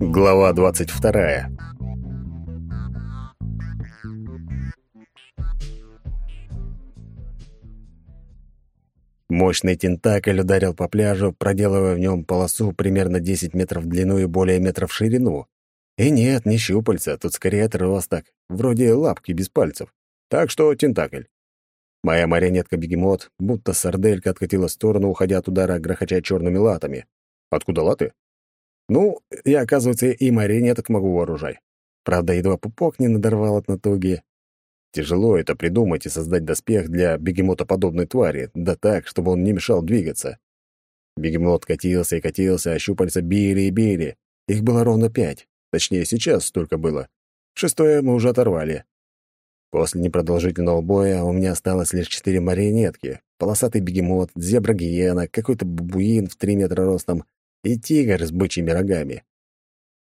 Глава двадцать вторая. Мощный тентакль ударил по пляжу, проделывая в нем полосу примерно 10 метров в длину и более метров в ширину. И нет, не щупальца, тут скорее отросток, вроде лапки без пальцев. Так что тентакль. Моя марионетка-бегемот, будто сарделька откатила в сторону, уходя от удара, грохоча черными латами. Откуда латы? Ну, я, оказывается, и марионеток могу вооружать. Правда, едва пупок не надорвал от натуги. Тяжело это придумать и создать доспех для бегемотоподобной твари, да так, чтобы он не мешал двигаться. Бегемот катился и катился, а щупальца били и били. Их было ровно пять. Точнее, сейчас столько было. Шестое мы уже оторвали. После непродолжительного боя у меня осталось лишь четыре марионетки. Полосатый бегемот, зебра-гиена, какой-то бабуин в три метра ростом и тигр с бычьими рогами.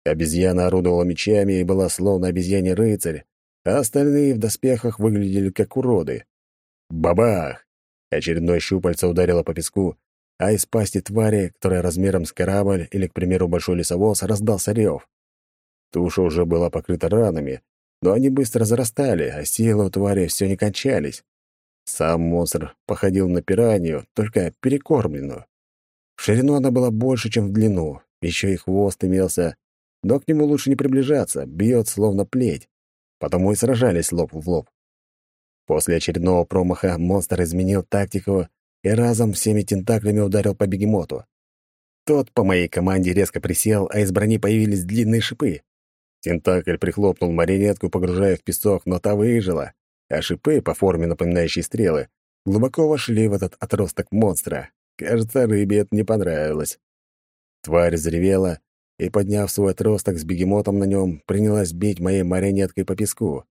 Обезьяна орудовала мечами и была словно обезьяний рыцарь, а остальные в доспехах выглядели как уроды. Бабах! Очередное щупальце ударило по песку, а из пасти твари, которая размером с корабль или, к примеру, большой лесовоз, раздался рев. Туша уже была покрыта ранами, но они быстро зарастали, а силы у твари все не кончались. Сам монстр походил на пиранью, только перекормленную. В ширину она была больше, чем в длину, еще и хвост имелся, но к нему лучше не приближаться, бьет словно плеть потому и сражались лоб в лоб. После очередного промаха монстр изменил тактику и разом всеми тентаклями ударил по бегемоту. Тот по моей команде резко присел, а из брони появились длинные шипы. Тентакль прихлопнул марионетку, погружая в песок, но та выжила, а шипы, по форме напоминающие стрелы, глубоко вошли в этот отросток монстра. Кажется, рыбе это не понравилось. Тварь заревела и, подняв свой отросток с бегемотом на нем, принялась бить моей марионеткой по песку.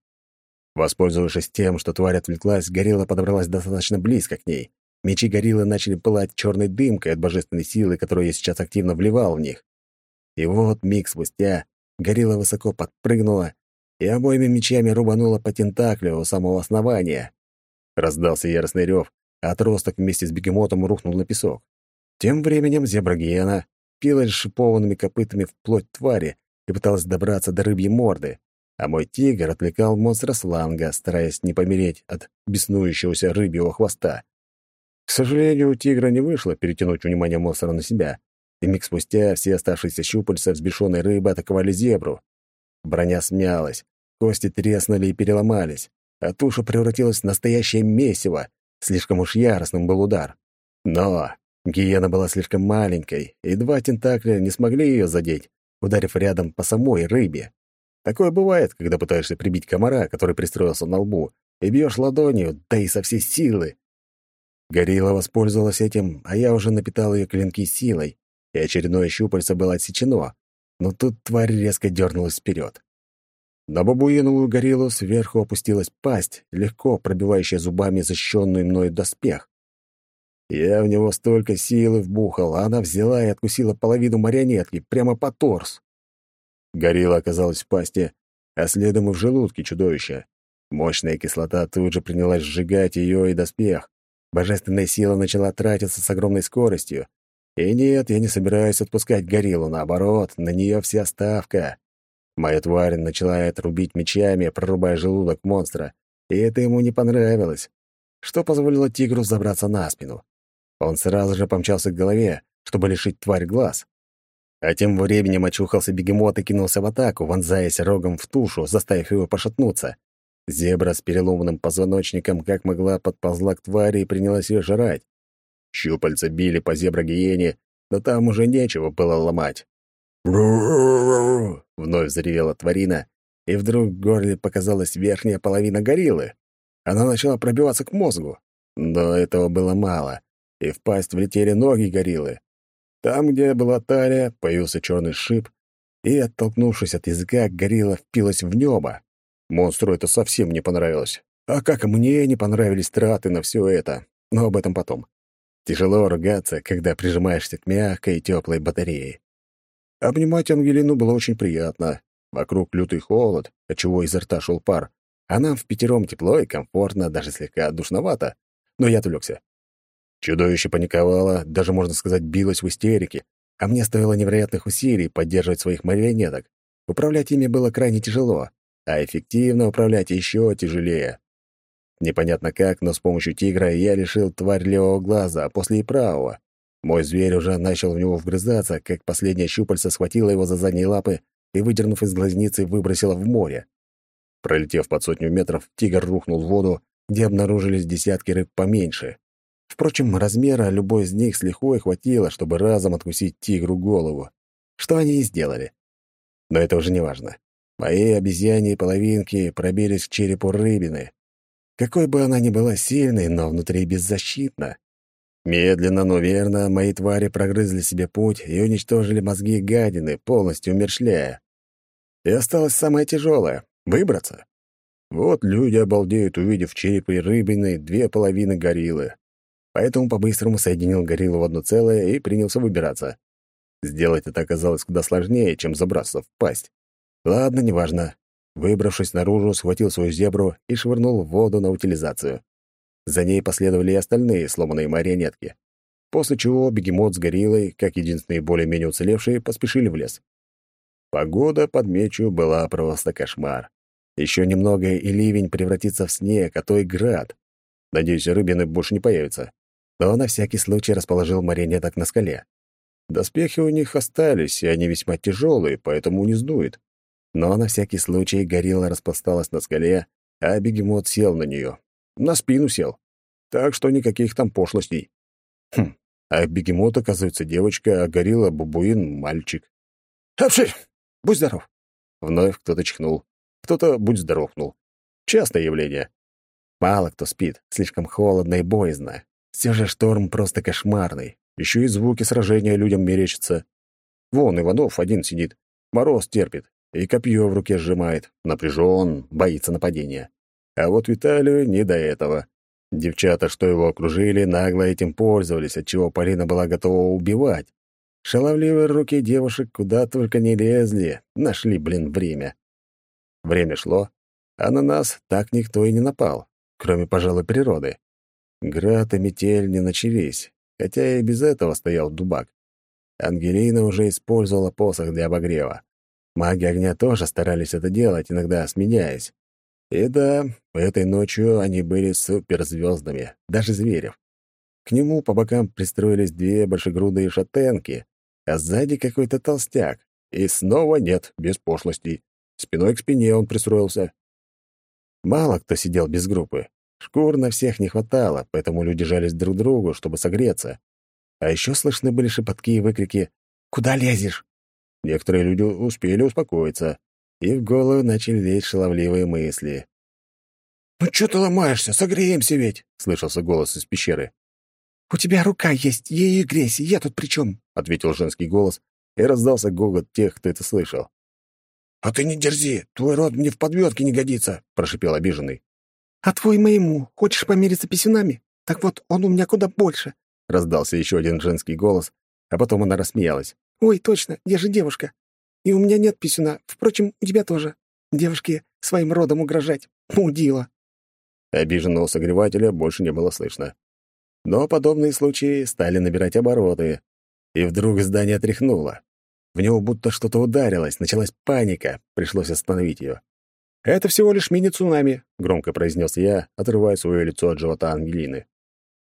Воспользовавшись тем, что тварь отвлеклась, горилла подобралась достаточно близко к ней. Мечи гориллы начали пылать черной дымкой от божественной силы, которую я сейчас активно вливал в них. И вот миг спустя горилла высоко подпрыгнула и обоими мечами рубанула по тентаклю у самого основания. Раздался яростный рев, отросток вместе с бегемотом рухнул на песок. Тем временем зебра-гиена впилась шипованными копытами в плоть твари и пыталась добраться до рыбьей морды, а мой тигр отвлекал монстра сланга, стараясь не помереть от беснующегося рыбьего хвоста. К сожалению, у тигра не вышло перетянуть внимание монстра на себя, и миг спустя все оставшиеся щупальца взбешенной рыбы атаковали зебру. Броня смялась, кости треснули и переломались, а туша превратилась в настоящее месиво, слишком уж яростным был удар. Но Гиена была слишком маленькой, и два тентакля не смогли ее задеть, ударив рядом по самой рыбе. Такое бывает, когда пытаешься прибить комара, который пристроился на лбу, и бьешь ладонью, да и со всей силы. Горилла воспользовалась этим, а я уже напитал ее клинки силой, и очередное щупальце было отсечено, но тут тварь резко дернулась вперед. На бабуиновую гориллу сверху опустилась пасть, легко пробивающая зубами защищенный мной доспех. Я в него столько силы вбухал, а она взяла и откусила половину марионетки прямо по торс. Горилла оказалась в пасти, а следом и в желудке чудовища. Мощная кислота тут же принялась сжигать ее и доспех. Божественная сила начала тратиться с огромной скоростью. И нет, я не собираюсь отпускать гориллу, наоборот, на нее вся ставка. Моя тварь начала отрубить мечами, прорубая желудок монстра, и это ему не понравилось, что позволило тигру забраться на спину. Он сразу же помчался к голове, чтобы лишить тварь глаз. А тем временем очухался бегемот и кинулся в атаку, вонзаясь рогом в тушу, заставив его пошатнуться. Зебра с переломанным позвоночником как могла подползла к твари и принялась ее жрать. Щупальца били по зебра-гиене, но там уже нечего было ломать. Вновь заревела тварина, и вдруг в горле показалась верхняя половина гориллы. Она начала пробиваться к мозгу. Но этого было мало и в пасть влетели ноги гориллы. Там, где была талия, появился черный шип, и, оттолкнувшись от языка, горилла впилась в небо. Монстру это совсем не понравилось. А как мне не понравились траты на все это. Но об этом потом. Тяжело ругаться, когда прижимаешься к мягкой и теплой батарее. Обнимать Ангелину было очень приятно. Вокруг лютый холод, отчего изо рта шел пар, а нам в пятером тепло и комфортно, даже слегка душновато. Но я отвлекся. Чудовище паниковало, даже, можно сказать, билось в истерике, а мне стоило невероятных усилий поддерживать своих марионеток. Управлять ими было крайне тяжело, а эффективно управлять еще тяжелее. Непонятно как, но с помощью тигра я лишил тварь левого глаза, а после и правого. Мой зверь уже начал в него вгрызаться, как последняя щупальца схватила его за задние лапы и, выдернув из глазницы, выбросила в море. Пролетев под сотню метров, тигр рухнул в воду, где обнаружились десятки рыб поменьше. Впрочем, размера любой из них с лихвой хватило, чтобы разом откусить тигру голову. Что они и сделали. Но это уже не важно. Мои обезьяньи половинки пробились к черепу рыбины. Какой бы она ни была сильной, но внутри беззащитна. Медленно, но верно, мои твари прогрызли себе путь и уничтожили мозги гадины, полностью умершляя. И осталось самое тяжелое — выбраться. Вот люди обалдеют, увидев черепы рыбины две половины гориллы. Поэтому по-быстрому соединил гориллу в одно целое и принялся выбираться. Сделать это оказалось куда сложнее, чем забраться в пасть. Ладно, неважно. Выбравшись наружу, схватил свою зебру и швырнул в воду на утилизацию. За ней последовали и остальные сломанные марионетки. После чего бегемот с гориллой, как единственные более-менее уцелевшие, поспешили в лес. Погода, подмечу, была просто кошмар. Еще немного, и ливень превратится в снег, а то и град. Надеюсь, рыбины больше не появятся. Но на всякий случай расположил марионеток на скале. Доспехи у них остались, и они весьма тяжелые, поэтому не сдует. Но на всякий случай горилла распласталась на скале, а бегемот сел на нее, на спину сел. Так что никаких там пошлостей. Хм, а бегемот, оказывается, девочка, а горилла — бабуин — мальчик. «Апши! Будь здоров!» Вновь кто-то чихнул. Кто-то «будь здоровнул». Частое явление. Мало кто спит, слишком холодно и боязно. Все же шторм просто кошмарный. Еще и звуки сражения людям мерещатся. Вон Иванов один сидит, мороз терпит, и копье в руке сжимает, напряжен, боится нападения. А вот Виталию не до этого. Девчата, что его окружили, нагло этим пользовались, отчего Полина была готова убивать. Шаловливые руки девушек куда только не лезли, нашли, блин, время. Время шло, а на нас так никто и не напал, кроме, пожалуй, природы. Град и метель не начались, хотя и без этого стоял дубак. Ангелина уже использовала посох для обогрева. Маги огня тоже старались это делать, иногда сменяясь. И да, этой ночью они были суперзвездами, даже зверев. К нему по бокам пристроились две большегрудые шатенки, а сзади какой-то толстяк. И снова нет, без пошлостей. Спиной к спине он пристроился. Мало кто сидел без группы. Шкур на всех не хватало, поэтому люди жались друг другу, чтобы согреться. А еще слышны были шепотки и выкрики «Куда лезешь?». Некоторые люди успели успокоиться и в голову начали лезть шаловливые мысли. «Ну что ты ломаешься? Согреемся ведь!» — слышался голос из пещеры. «У тебя рука есть, ей и грейся, я тут при чем?» — ответил женский голос, и раздался гогот тех, кто это слышал. «А ты не дерзи, твой род мне в подвёдке не годится!» — прошипел обиженный. «А твой моему. Хочешь помериться писюнами? Так вот, он у меня куда больше!» — раздался еще один женский голос, а потом она рассмеялась. «Ой, точно, я же девушка. И у меня нет писюна. Впрочем, у тебя тоже. Девушке своим родом угрожать. Мудила. Обиженного согревателя больше не было слышно. Но подобные случаи стали набирать обороты. И вдруг здание тряхнуло. В него будто что-то ударилось, началась паника, пришлось остановить ее. «Это всего лишь мини-цунами», — громко произнес я, отрывая свое лицо от живота Ангелины.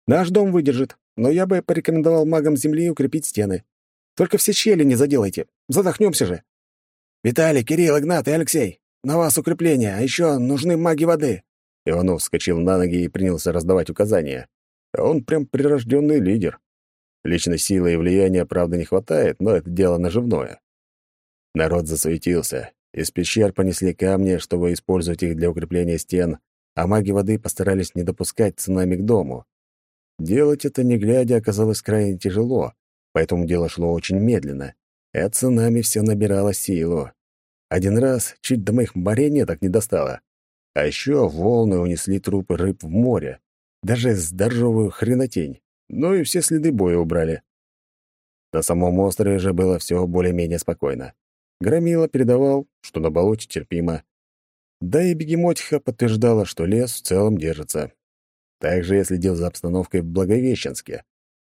«Наш дом выдержит, но я бы порекомендовал магам Земли укрепить стены. Только все щели не заделайте, задохнемся же». «Виталий, Кирилл, Игнат и Алексей, на вас укрепление, а еще нужны маги воды». Иванов вскочил на ноги и принялся раздавать указания. Он прям прирожденный лидер. Личной силы и влияния, правда, не хватает, но это дело наживное. Народ засуетился. Из пещер понесли камни, чтобы использовать их для укрепления стен, а маги воды постарались не допускать цунами к дому. Делать это не глядя оказалось крайне тяжело, поэтому дело шло очень медленно. А цунами все набирало силу. Один раз чуть до моих марионеток не достало. А еще волны унесли трупы рыб в море. Даже здоровую хренотень. Ну и все следы боя убрали. На самом острове же было все более-менее спокойно. Громила передавал, что на болоте терпимо. Да и бегемотиха подтверждала, что лес в целом держится. Также я следил за обстановкой в Благовещенске.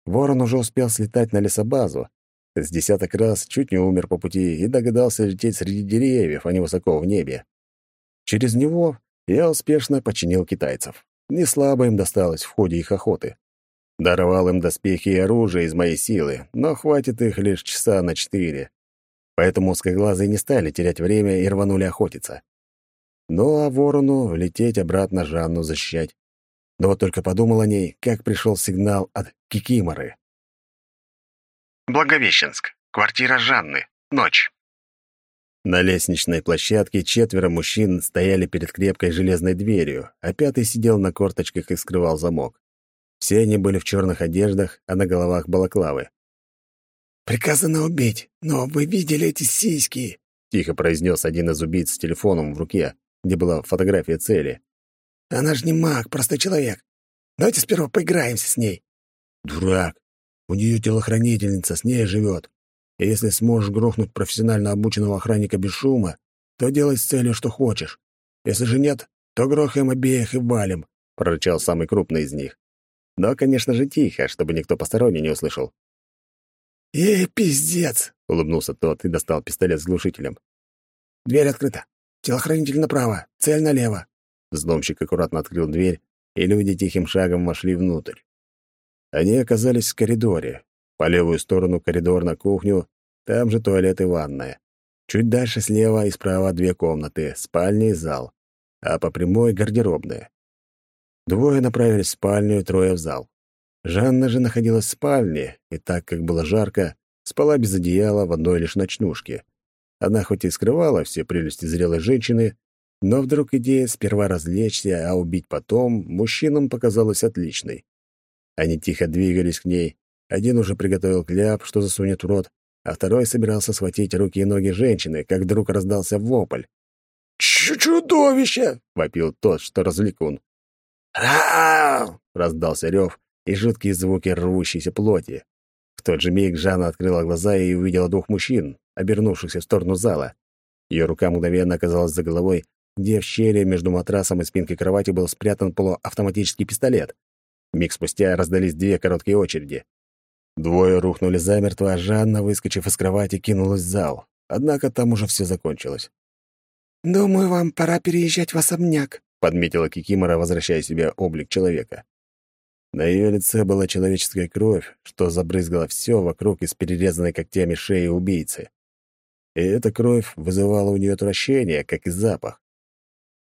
Ворон уже успел слетать на лесобазу, С десяток раз чуть не умер по пути и догадался лететь среди деревьев, а не высоко в небе. Через него я успешно починил китайцев. Не слабо им досталось в ходе их охоты. Даровал им доспехи и оружие из моей силы, но хватит их лишь часа на четыре. Поэтому узкоглазые не стали терять время и рванули охотиться. Ну а ворону лететь обратно Жанну защищать. Но вот только подумал о ней, как пришел сигнал от Кикиморы. Благовещенск. Квартира Жанны. Ночь. На лестничной площадке четверо мужчин стояли перед крепкой железной дверью, а пятый сидел на корточках и скрывал замок. Все они были в черных одеждах, а на головах балаклавы. «Приказано убить, но вы видели эти сиськи?» — тихо произнес один из убийц с телефоном в руке, где была фотография цели. «Она же не маг, простой человек. Давайте сперва поиграемся с ней». «Дурак. У нее телохранительница, с ней живет. И если сможешь грохнуть профессионально обученного охранника без шума, то делай с целью, что хочешь. Если же нет, то грохаем обеих и валим», — прорычал самый крупный из них. Но, конечно же, тихо, чтобы никто посторонний не услышал. «Эй, пиздец!» — улыбнулся тот и достал пистолет с глушителем. «Дверь открыта. Телохранитель направо, цель налево». Взломщик аккуратно открыл дверь, и люди тихим шагом вошли внутрь. Они оказались в коридоре. По левую сторону коридор на кухню, там же туалет и ванная. Чуть дальше слева и справа две комнаты, спальня и зал, а по прямой — гардеробная. Двое направились в спальню, трое в зал. Жанна же находилась в спальне, и так как было жарко, спала без одеяла в одной лишь ночнушке. Она хоть и скрывала все прелести зрелой женщины, но вдруг идея сперва развлечься, а убить потом мужчинам показалась отличной. Они тихо двигались к ней. Один уже приготовил кляп, что засунет в рот, а второй собирался схватить руки и ноги женщины, как вдруг раздался вопль. «Чудовище!» — вопил тот, что развлекун. «Рау!» — раздался рев и жуткие звуки рвущейся плоти. В тот же миг Жанна открыла глаза и увидела двух мужчин, обернувшихся в сторону зала. Ее рука мгновенно оказалась за головой, где в щели между матрасом и спинкой кровати был спрятан полуавтоматический пистолет. Миг спустя раздались две короткие очереди. Двое рухнули замертво, а Жанна, выскочив из кровати, кинулась в зал. Однако там уже все закончилось. «Думаю, вам пора переезжать в особняк», — подметила Кикимора, возвращая себе облик человека. На ее лице была человеческая кровь, что забрызгала все вокруг из перерезанной когтями шеи убийцы. И эта кровь вызывала у нее отвращение, как и запах.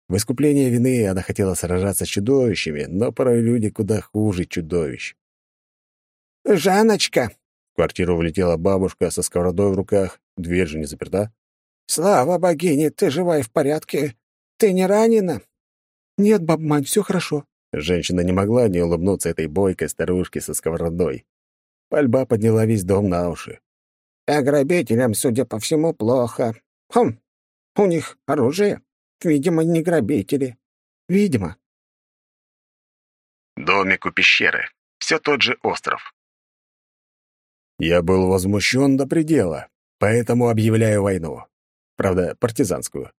В искупление вины она хотела сражаться с чудовищами, но порой люди куда хуже чудовищ. «Жаночка!» В квартиру влетела бабушка со сковородой в руках, дверь же не заперта. «Слава богине, ты жива и в порядке? Ты не ранена?» «Нет, бабмань, все хорошо». Женщина не могла не улыбнуться этой бойкой старушке со сковородой. Пальба подняла весь дом на уши. «А грабителям, судя по всему, плохо. Хм, у них оружие. Видимо, не грабители. Видимо». Домик у пещеры. Все тот же остров. Я был возмущен до предела, поэтому объявляю войну. Правда, партизанскую.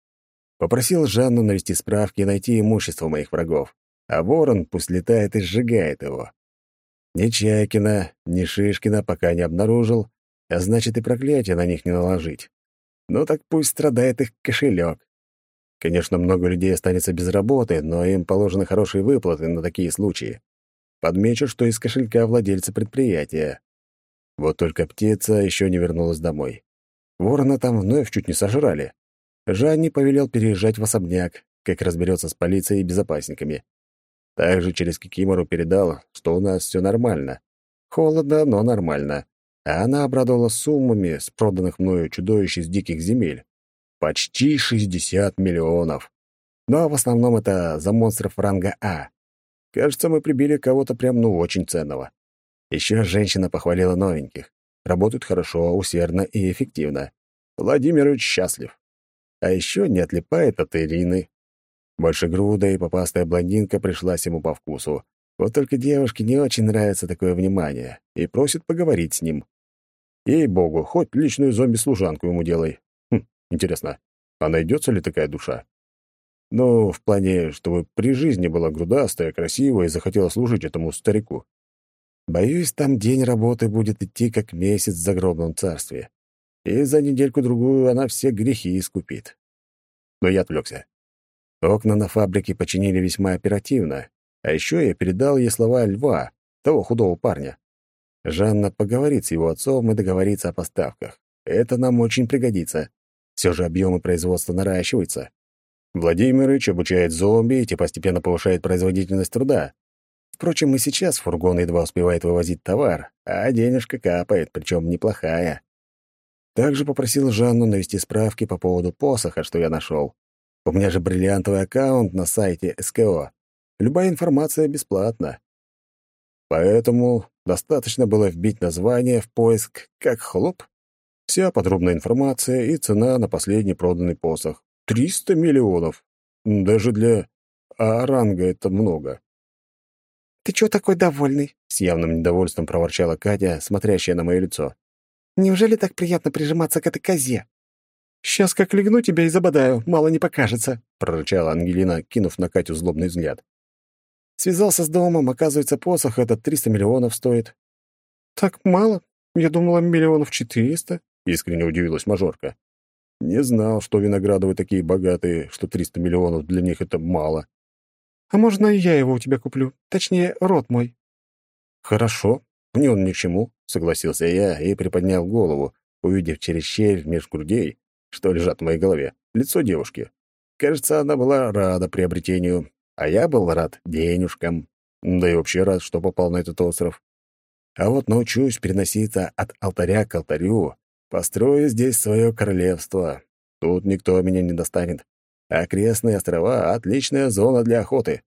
Попросил Жанну навести справки и найти имущество моих врагов, а ворон пусть летает и сжигает его. Ни Чайкина, ни Шишкина пока не обнаружил, а значит и проклятие на них не наложить. Ну так пусть страдает их кошелек. Конечно, много людей останется без работы, но им положены хорошие выплаты на такие случаи. Подмечу, что из кошелька владельца предприятия. Вот только птица еще не вернулась домой. Ворона там вновь чуть не сожрали. Жанни повелел переезжать в особняк, как разберется с полицией и безопасниками. Также через Кикимору передал, что у нас все нормально. Холодно, но нормально. А она обрадовала суммами с проданных мною чудовищ из диких земель. Почти 60 миллионов. Но в основном это за монстров ранга А. Кажется, мы прибили кого-то прям ну очень ценного. Еще женщина похвалила новеньких. Работают хорошо, усердно и эффективно. Владимирович счастлив. А еще не отлипает от Ирины. Большегрудая и попастая блондинка пришлась ему по вкусу. Вот только девушке не очень нравится такое внимание и просит поговорить с ним. Ей-богу, хоть личную зомби-служанку ему делай. Интересно, а найдется ли такая душа? Ну, в плане, чтобы при жизни была грудастая, красивая и захотела служить этому старику. Боюсь, там день работы будет идти как месяц в загробном царстве. И за недельку-другую она все грехи искупит. Но я отвлекся. Окна на фабрике починили весьма оперативно, а еще я передал ей слова льва, того худого парня. Жанна поговорит с его отцом и договорится о поставках. Это нам очень пригодится. Все же объемы производства наращиваются. Владимирович обучает зомби и постепенно повышает производительность труда. Впрочем, и сейчас фургон едва успевает вывозить товар, а денежка капает, причем неплохая. Также попросил Жанну навести справки по поводу посоха, что я нашел. У меня же бриллиантовый аккаунт на сайте СКО. Любая информация бесплатна. Поэтому достаточно было вбить название в поиск «Как хлоп». Вся подробная информация и цена на последний проданный посох. 300 миллионов. Даже для А-ранга это много. «Ты чего такой довольный?» — с явным недовольством проворчала Катя, смотрящая на мое лицо. «Неужели так приятно прижиматься к этой козе?» «Сейчас как легну тебя и забодаю, мало не покажется», — прорычала Ангелина, кинув на Катю злобный взгляд. «Связался с домом, оказывается, посох этот 300 миллионов стоит». «Так мало? Я думала, миллионов четыреста», — искренне удивилась мажорка. «Не знал, что Виноградовы такие богатые, что 300 миллионов для них — это мало». А можно и я его у тебя куплю? Точнее, рот мой». «Хорошо. Мне он ни к чему», — согласился я и приподнял голову, увидев через щель меж грудей, что лежат в моей голове, лицо девушки. Кажется, она была рада приобретению, а я был рад денежкам. Да и вообще рад, что попал на этот остров. А вот научусь переноситься от алтаря к алтарю, построю здесь свое королевство. Тут никто меня не достанет. Окрестные острова — отличная зона для охоты.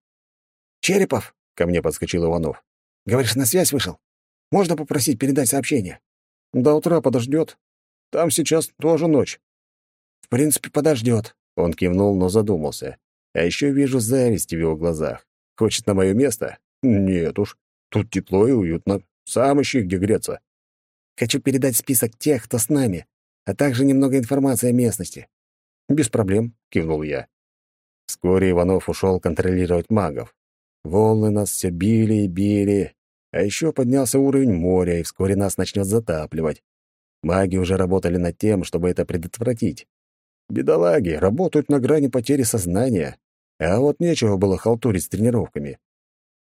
«Черепов!» — ко мне подскочил Иванов. «Говоришь, на связь вышел? Можно попросить передать сообщение?» «До утра подождет. Там сейчас тоже ночь». «В принципе, подождет». Он кивнул, но задумался. А еще вижу зависть в его глазах. Хочет на мое место? Нет уж. Тут тепло и уютно. Сам ищи, где греться. Хочу передать список тех, кто с нами, а также немного информации о местности. «Без проблем», — кивнул я. Вскоре Иванов ушел контролировать магов. Волны нас все били и били, а еще поднялся уровень моря, и вскоре нас начнет затапливать. Маги уже работали над тем, чтобы это предотвратить. Бедолаги работают на грани потери сознания, а вот нечего было халтурить с тренировками.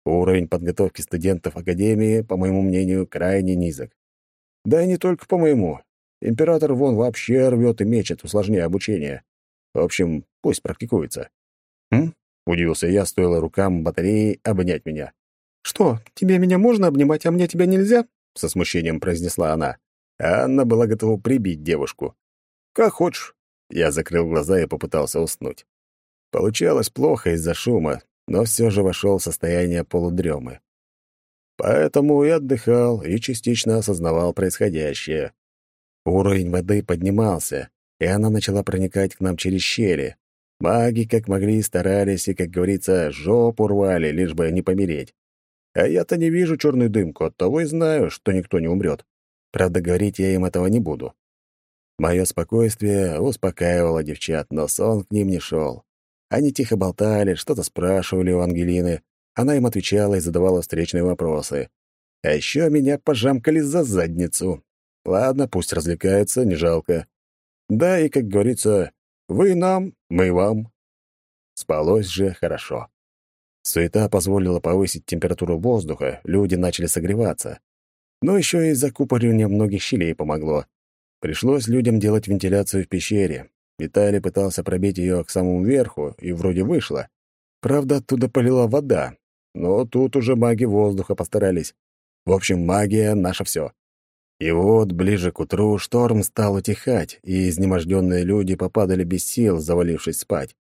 Уровень подготовки студентов Академии, по моему мнению, крайне низок. Да и не только по моему. Император вон вообще рвет и мечет, усложняя обучение. В общем, пусть практикуется. «Хм?» — удивился я, стоило рукам батареи обнять меня. «Что, тебе меня можно обнимать, а мне тебя нельзя?» — со смущением произнесла она. Анна была готова прибить девушку. «Как хочешь». Я закрыл глаза и попытался уснуть. Получалось плохо из-за шума, но все же вошел в состояние полудремы. Поэтому и отдыхал, и частично осознавал происходящее. Уровень воды поднимался, и она начала проникать к нам через щели. Маги как могли старались и, как говорится, жопу рвали, лишь бы не помереть. А я-то не вижу черную дымку, оттого и знаю, что никто не умрет. Правда, говорить я им этого не буду. Мое спокойствие успокаивало девчат, но сон к ним не шел. Они тихо болтали, что-то спрашивали у Ангелины. Она им отвечала и задавала встречные вопросы. А еще меня пожамкали за задницу. Ладно, пусть развлекаются, не жалко. Да, и, как говорится, вы нам, мы вам. Спалось же хорошо. Суета позволила повысить температуру воздуха, люди начали согреваться. Но еще и закупоривание многих щелей помогло. Пришлось людям делать вентиляцию в пещере. Виталий пытался пробить ее к самому верху, и вроде вышло. Правда, оттуда полила вода. Но тут уже маги воздуха постарались. В общем, магия — наше все. И вот, ближе к утру, шторм стал утихать, и изнеможденные люди попадали без сил, завалившись спать.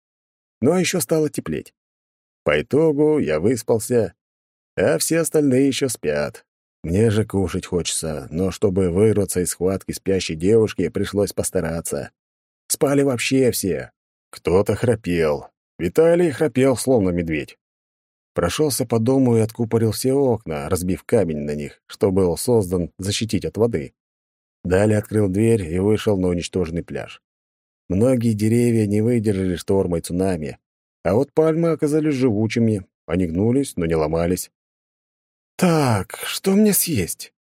Но еще стало теплеть. По итогу я выспался, а все остальные еще спят. Мне же кушать хочется, но чтобы вырваться из схватки спящей девушки, пришлось постараться. Спали вообще все. Кто-то храпел. Виталий храпел, словно медведь. Прошелся по дому и откупорил все окна, разбив камень на них, что был создан защитить от воды. Далее открыл дверь и вышел на уничтоженный пляж. Многие деревья не выдержали шторма и цунами, а вот пальмы оказались живучими, они гнулись, но не ломались. Так, что мне съесть?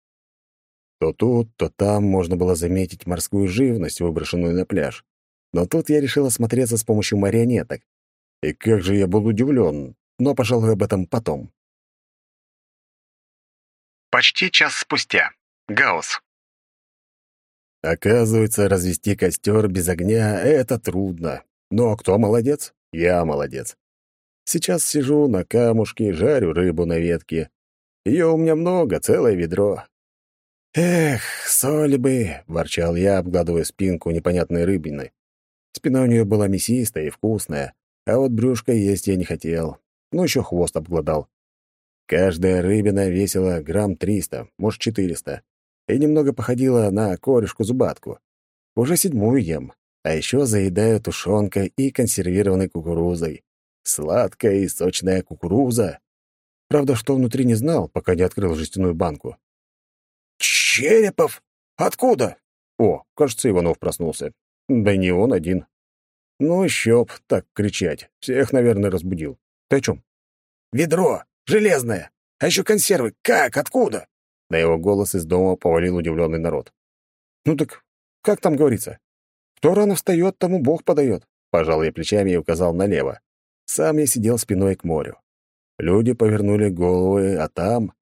То тут, то там можно было заметить морскую живность, выброшенную на пляж. Но тут я решил осмотреться с помощью марионеток. И как же я был удивлен, но, пожалуй, об этом потом. Почти час спустя. Гаус. Оказывается, развести костер без огня — это трудно. Но кто молодец? Я молодец. Сейчас сижу на камушке, жарю рыбу на ветке. Ее у меня много, целое ведро. «Эх, соли бы!» — ворчал я, обгладывая спинку непонятной рыбины. Спина у нее была мясистая и вкусная, а вот брюшко есть я не хотел. Ну, еще хвост обглодал. Каждая рыбина весила грамм триста, может, четыреста, и немного походила на корешку-зубатку. Уже седьмую ем, а еще заедаю тушенкой и консервированной кукурузой. Сладкая и сочная кукуруза. Правда, что внутри не знал, пока не открыл жестяную банку. «Черепов? Откуда?» О, кажется, Иванов проснулся. Да не он один. Ну, еще так кричать. Всех, наверное, разбудил. Ты о чем? «Ведро! Железное! А еще консервы! Как? Откуда?» На его голос из дома повалил удивленный народ. «Ну так, как там говорится? Кто рано встает, тому Бог подает». Пожал я плечами и указал налево. Сам я сидел спиной к морю. Люди повернули головы, а там...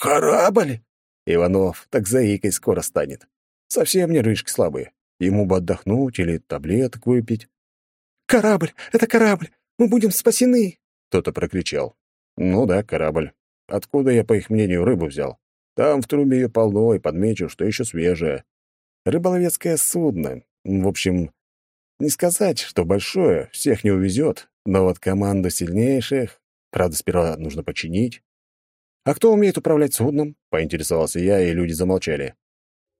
«Корабль!» Иванов так заикой скоро станет. Совсем не рыжки слабые. Ему бы отдохнуть или таблеток выпить. «Корабль! Это корабль! Мы будем спасены!» Кто-то прокричал. «Ну да, корабль. Откуда я, по их мнению, рыбу взял? Там в трубе ее полно, и подмечу, что еще свежее. Рыболовецкое судно. В общем, не сказать, что большое, всех не увезет, но вот команду сильнейших, правда, сперва нужно починить. «А кто умеет управлять судном?» — поинтересовался я, и люди замолчали.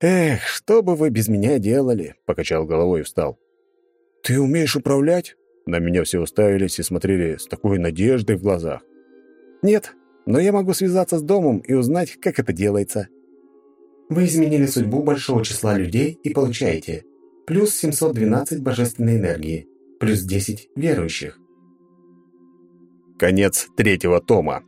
«Эх, что бы вы без меня делали?» — покачал головой и встал. «Ты умеешь управлять?» На меня все уставились и смотрели с такой надеждой в глазах. «Нет, но я могу связаться с домом и узнать, как это делается». Вы изменили судьбу большого числа людей и получаете плюс 712 божественной энергии, плюс 10 верующих. Конец третьего тома.